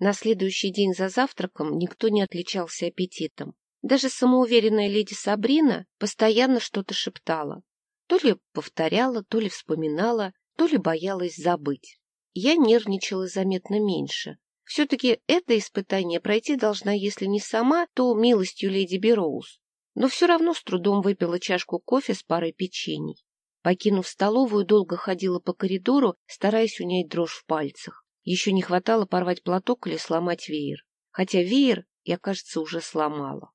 На следующий день за завтраком никто не отличался аппетитом. Даже самоуверенная леди Сабрина постоянно что-то шептала. То ли повторяла, то ли вспоминала, то ли боялась забыть. Я нервничала заметно меньше. Все-таки это испытание пройти должна, если не сама, то милостью леди Бероуз. Но все равно с трудом выпила чашку кофе с парой печений. Покинув столовую, долго ходила по коридору, стараясь унять дрожь в пальцах. Еще не хватало порвать платок или сломать веер. Хотя веер я, кажется, уже сломала.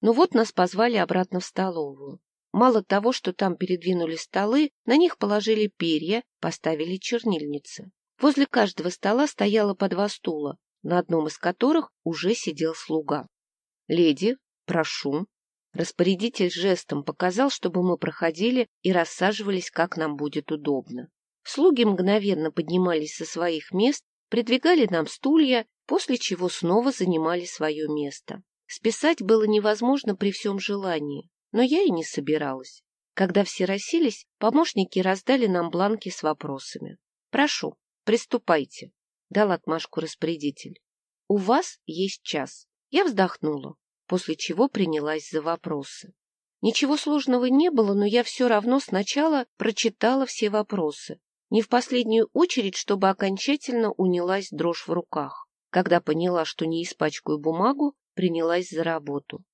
Ну вот нас позвали обратно в столовую. Мало того, что там передвинули столы, на них положили перья, поставили чернильницы. Возле каждого стола стояло по два стула, на одном из которых уже сидел слуга. — Леди, прошу. Распорядитель жестом показал, чтобы мы проходили и рассаживались, как нам будет удобно. Слуги мгновенно поднимались со своих мест, придвигали нам стулья, после чего снова занимали свое место. Списать было невозможно при всем желании, но я и не собиралась. Когда все расселись, помощники раздали нам бланки с вопросами. Прошу, Приступайте, — дал отмашку распорядитель. У вас есть час. Я вздохнула, после чего принялась за вопросы. Ничего сложного не было, но я все равно сначала прочитала все вопросы. Не в последнюю очередь, чтобы окончательно унялась дрожь в руках. Когда поняла, что не испачкаю бумагу, принялась за работу.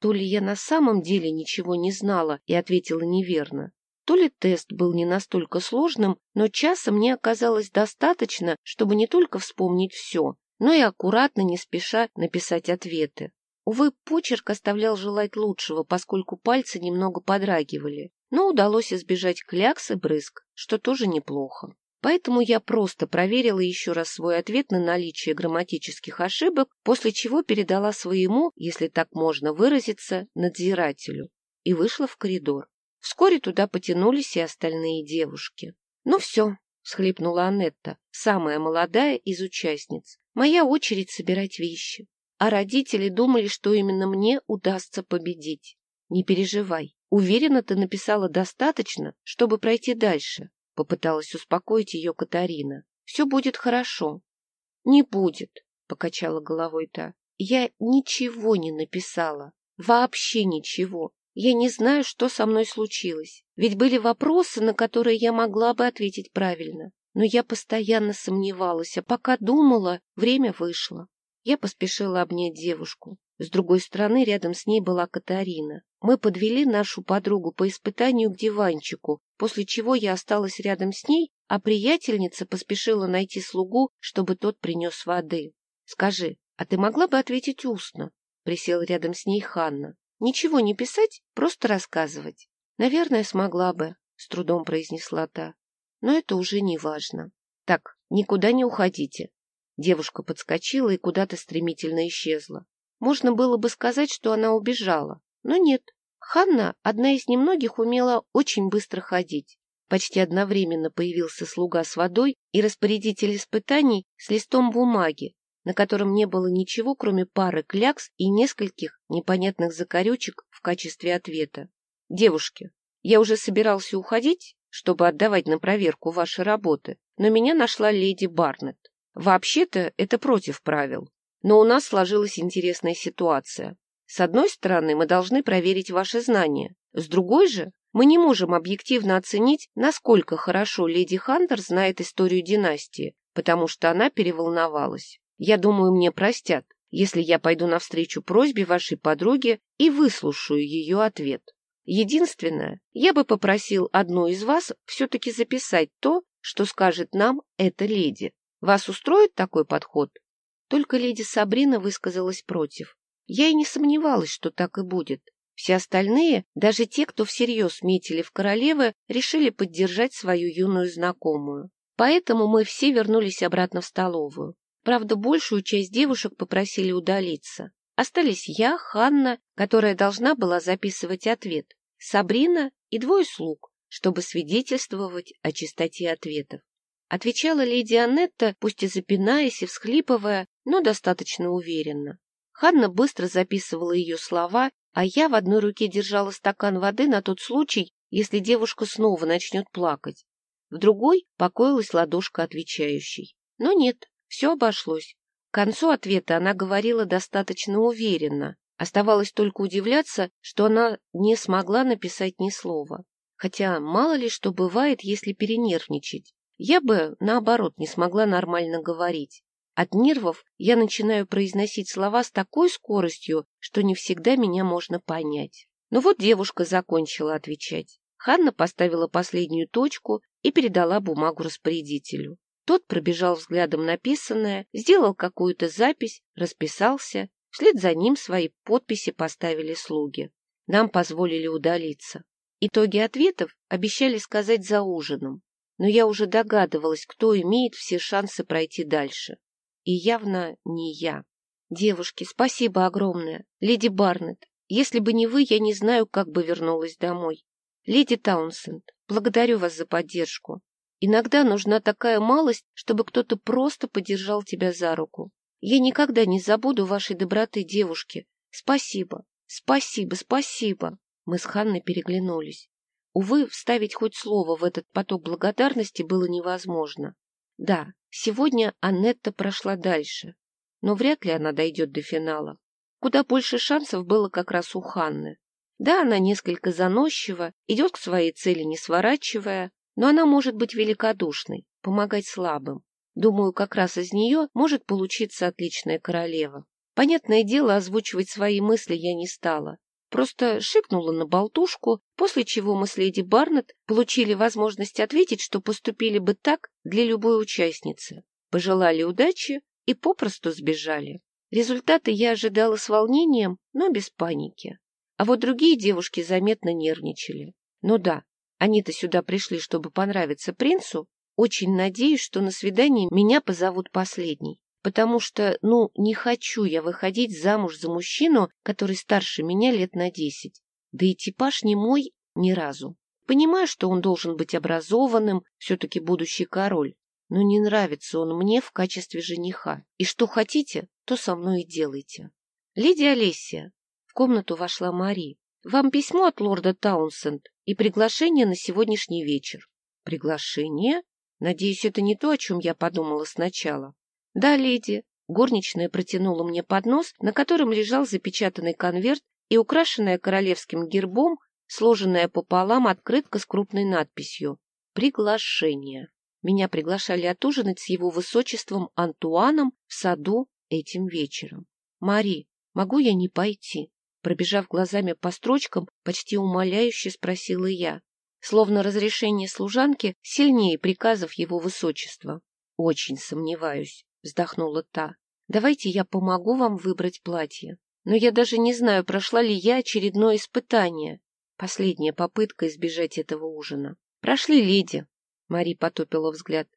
То ли я на самом деле ничего не знала и ответила неверно, то ли тест был не настолько сложным, но часа мне оказалось достаточно, чтобы не только вспомнить все, но и аккуратно, не спеша написать ответы. Увы, почерк оставлял желать лучшего, поскольку пальцы немного подрагивали, но удалось избежать клякс и брызг, что тоже неплохо. Поэтому я просто проверила еще раз свой ответ на наличие грамматических ошибок, после чего передала своему, если так можно выразиться, надзирателю, и вышла в коридор. Вскоре туда потянулись и остальные девушки. — Ну все, — схлипнула Анетта, самая молодая из участниц. — Моя очередь собирать вещи. А родители думали, что именно мне удастся победить. Не переживай. Уверена, ты написала достаточно, чтобы пройти дальше. Попыталась успокоить ее Катарина. Все будет хорошо. Не будет, покачала головой та. Я ничего не написала. Вообще ничего. Я не знаю, что со мной случилось. Ведь были вопросы, на которые я могла бы ответить правильно. Но я постоянно сомневалась, а пока думала, время вышло. Я поспешила обнять девушку. С другой стороны, рядом с ней была Катарина. Мы подвели нашу подругу по испытанию к диванчику, после чего я осталась рядом с ней, а приятельница поспешила найти слугу, чтобы тот принес воды. — Скажи, а ты могла бы ответить устно? — присела рядом с ней Ханна. Ничего не писать, просто рассказывать. Наверное, смогла бы, с трудом произнесла та. Но это уже не важно. Так, никуда не уходите. Девушка подскочила и куда-то стремительно исчезла. Можно было бы сказать, что она убежала, но нет. Ханна, одна из немногих, умела очень быстро ходить. Почти одновременно появился слуга с водой и распорядитель испытаний с листом бумаги, на котором не было ничего, кроме пары клякс и нескольких непонятных закорючек в качестве ответа. «Девушки, я уже собирался уходить, чтобы отдавать на проверку ваши работы, но меня нашла леди Барнетт. Вообще-то это против правил, но у нас сложилась интересная ситуация. С одной стороны, мы должны проверить ваши знания, с другой же мы не можем объективно оценить, насколько хорошо леди Хантер знает историю династии, потому что она переволновалась. Я думаю, мне простят, если я пойду навстречу просьбе вашей подруги и выслушаю ее ответ. Единственное, я бы попросил одну из вас все-таки записать то, что скажет нам эта леди. Вас устроит такой подход? Только леди Сабрина высказалась против. Я и не сомневалась, что так и будет. Все остальные, даже те, кто всерьез метили в королевы, решили поддержать свою юную знакомую. Поэтому мы все вернулись обратно в столовую. Правда, большую часть девушек попросили удалиться. Остались я, Ханна, которая должна была записывать ответ, Сабрина и двое слуг, чтобы свидетельствовать о чистоте ответов. Отвечала леди Аннетта, пусть и запинаясь и всхлипывая, но достаточно уверенно. Ханна быстро записывала ее слова, а я в одной руке держала стакан воды на тот случай, если девушка снова начнет плакать. В другой покоилась ладошка отвечающей. Но нет, все обошлось. концу ответа она говорила достаточно уверенно. Оставалось только удивляться, что она не смогла написать ни слова. Хотя мало ли что бывает, если перенервничать. Я бы, наоборот, не смогла нормально говорить. От нервов я начинаю произносить слова с такой скоростью, что не всегда меня можно понять. Но вот девушка закончила отвечать. Ханна поставила последнюю точку и передала бумагу распорядителю. Тот пробежал взглядом написанное, сделал какую-то запись, расписался. Вслед за ним свои подписи поставили слуги. Нам позволили удалиться. Итоги ответов обещали сказать за ужином, но я уже догадывалась, кто имеет все шансы пройти дальше. И явно не я. Девушки, спасибо огромное. Леди Барнетт, если бы не вы, я не знаю, как бы вернулась домой. Леди Таунсенд, благодарю вас за поддержку. Иногда нужна такая малость, чтобы кто-то просто подержал тебя за руку. Я никогда не забуду вашей доброты, девушки. Спасибо, спасибо, спасибо. Мы с Ханной переглянулись. Увы, вставить хоть слово в этот поток благодарности было невозможно. Да, сегодня Аннетта прошла дальше, но вряд ли она дойдет до финала. Куда больше шансов было как раз у Ханны. Да, она несколько заносчива, идет к своей цели не сворачивая, но она может быть великодушной, помогать слабым. Думаю, как раз из нее может получиться отличная королева. Понятное дело, озвучивать свои мысли я не стала. Просто шикнула на болтушку, после чего мы с леди Барнетт получили возможность ответить, что поступили бы так для любой участницы. Пожелали удачи и попросту сбежали. Результаты я ожидала с волнением, но без паники. А вот другие девушки заметно нервничали. Ну да, они-то сюда пришли, чтобы понравиться принцу. Очень надеюсь, что на свидании меня позовут последней потому что, ну, не хочу я выходить замуж за мужчину, который старше меня лет на десять. Да и типаж не мой ни разу. Понимаю, что он должен быть образованным, все-таки будущий король, но не нравится он мне в качестве жениха. И что хотите, то со мной и делайте. Лидия Олесия. В комнату вошла Мари. Вам письмо от лорда Таунсенд и приглашение на сегодняшний вечер. Приглашение? Надеюсь, это не то, о чем я подумала сначала. «Да, леди». Горничная протянула мне поднос, на котором лежал запечатанный конверт и украшенная королевским гербом, сложенная пополам открытка с крупной надписью «Приглашение». Меня приглашали отужинать с его высочеством Антуаном в саду этим вечером. «Мари, могу я не пойти?» Пробежав глазами по строчкам, почти умоляюще спросила я, словно разрешение служанки сильнее приказов его высочества. «Очень сомневаюсь», вздохнула та. Давайте я помогу вам выбрать платье. Но я даже не знаю, прошла ли я очередное испытание. Последняя попытка избежать этого ужина. Прошли, леди. Мари потупила взгляд.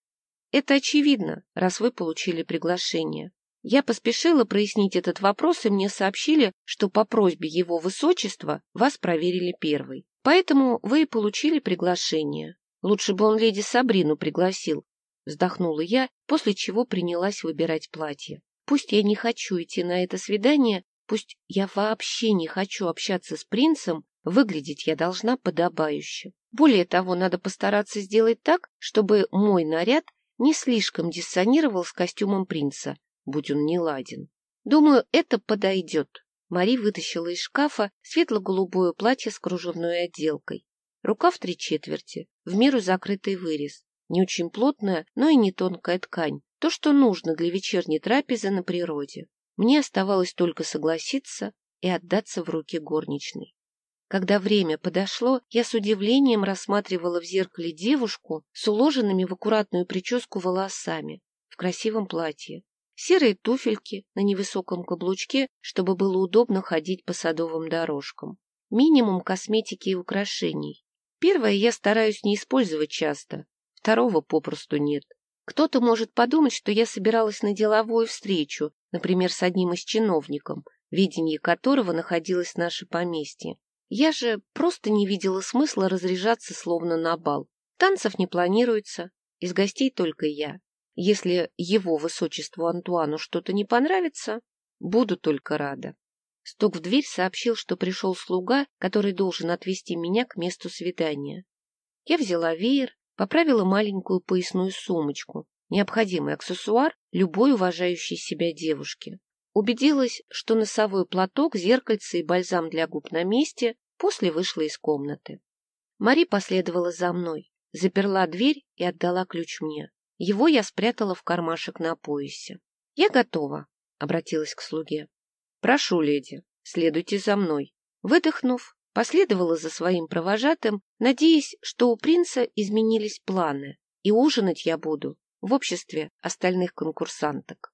Это очевидно, раз вы получили приглашение. Я поспешила прояснить этот вопрос, и мне сообщили, что по просьбе его высочества вас проверили первой. Поэтому вы и получили приглашение. Лучше бы он леди Сабрину пригласил, Вздохнула я, после чего принялась выбирать платье. Пусть я не хочу идти на это свидание, пусть я вообще не хочу общаться с принцем, выглядеть я должна подобающе. Более того, надо постараться сделать так, чтобы мой наряд не слишком диссонировал с костюмом принца, будь он не ладен. Думаю, это подойдет. Мари вытащила из шкафа светло-голубое платье с кружевной отделкой. Рука в три четверти, в меру закрытый вырез. Не очень плотная, но и не тонкая ткань. То, что нужно для вечерней трапезы на природе. Мне оставалось только согласиться и отдаться в руки горничной. Когда время подошло, я с удивлением рассматривала в зеркале девушку с уложенными в аккуратную прическу волосами, в красивом платье, серые туфельки на невысоком каблучке, чтобы было удобно ходить по садовым дорожкам, минимум косметики и украшений. Первое я стараюсь не использовать часто, Второго попросту нет. Кто-то может подумать, что я собиралась на деловую встречу, например, с одним из чиновников, видение которого находилось наше поместье. Я же просто не видела смысла разряжаться словно на бал. Танцев не планируется, из гостей только я. Если его высочеству Антуану что-то не понравится, буду только рада. Стук в дверь сообщил, что пришел слуга, который должен отвезти меня к месту свидания. Я взяла веер, поправила маленькую поясную сумочку, необходимый аксессуар, любой уважающей себя девушки. Убедилась, что носовой платок, зеркальце и бальзам для губ на месте, после вышла из комнаты. Мари последовала за мной, заперла дверь и отдала ключ мне. Его я спрятала в кармашек на поясе. — Я готова, — обратилась к слуге. — Прошу, леди, следуйте за мной. Выдохнув, последовала за своим провожатым, надеясь, что у принца изменились планы, и ужинать я буду в обществе остальных конкурсанток.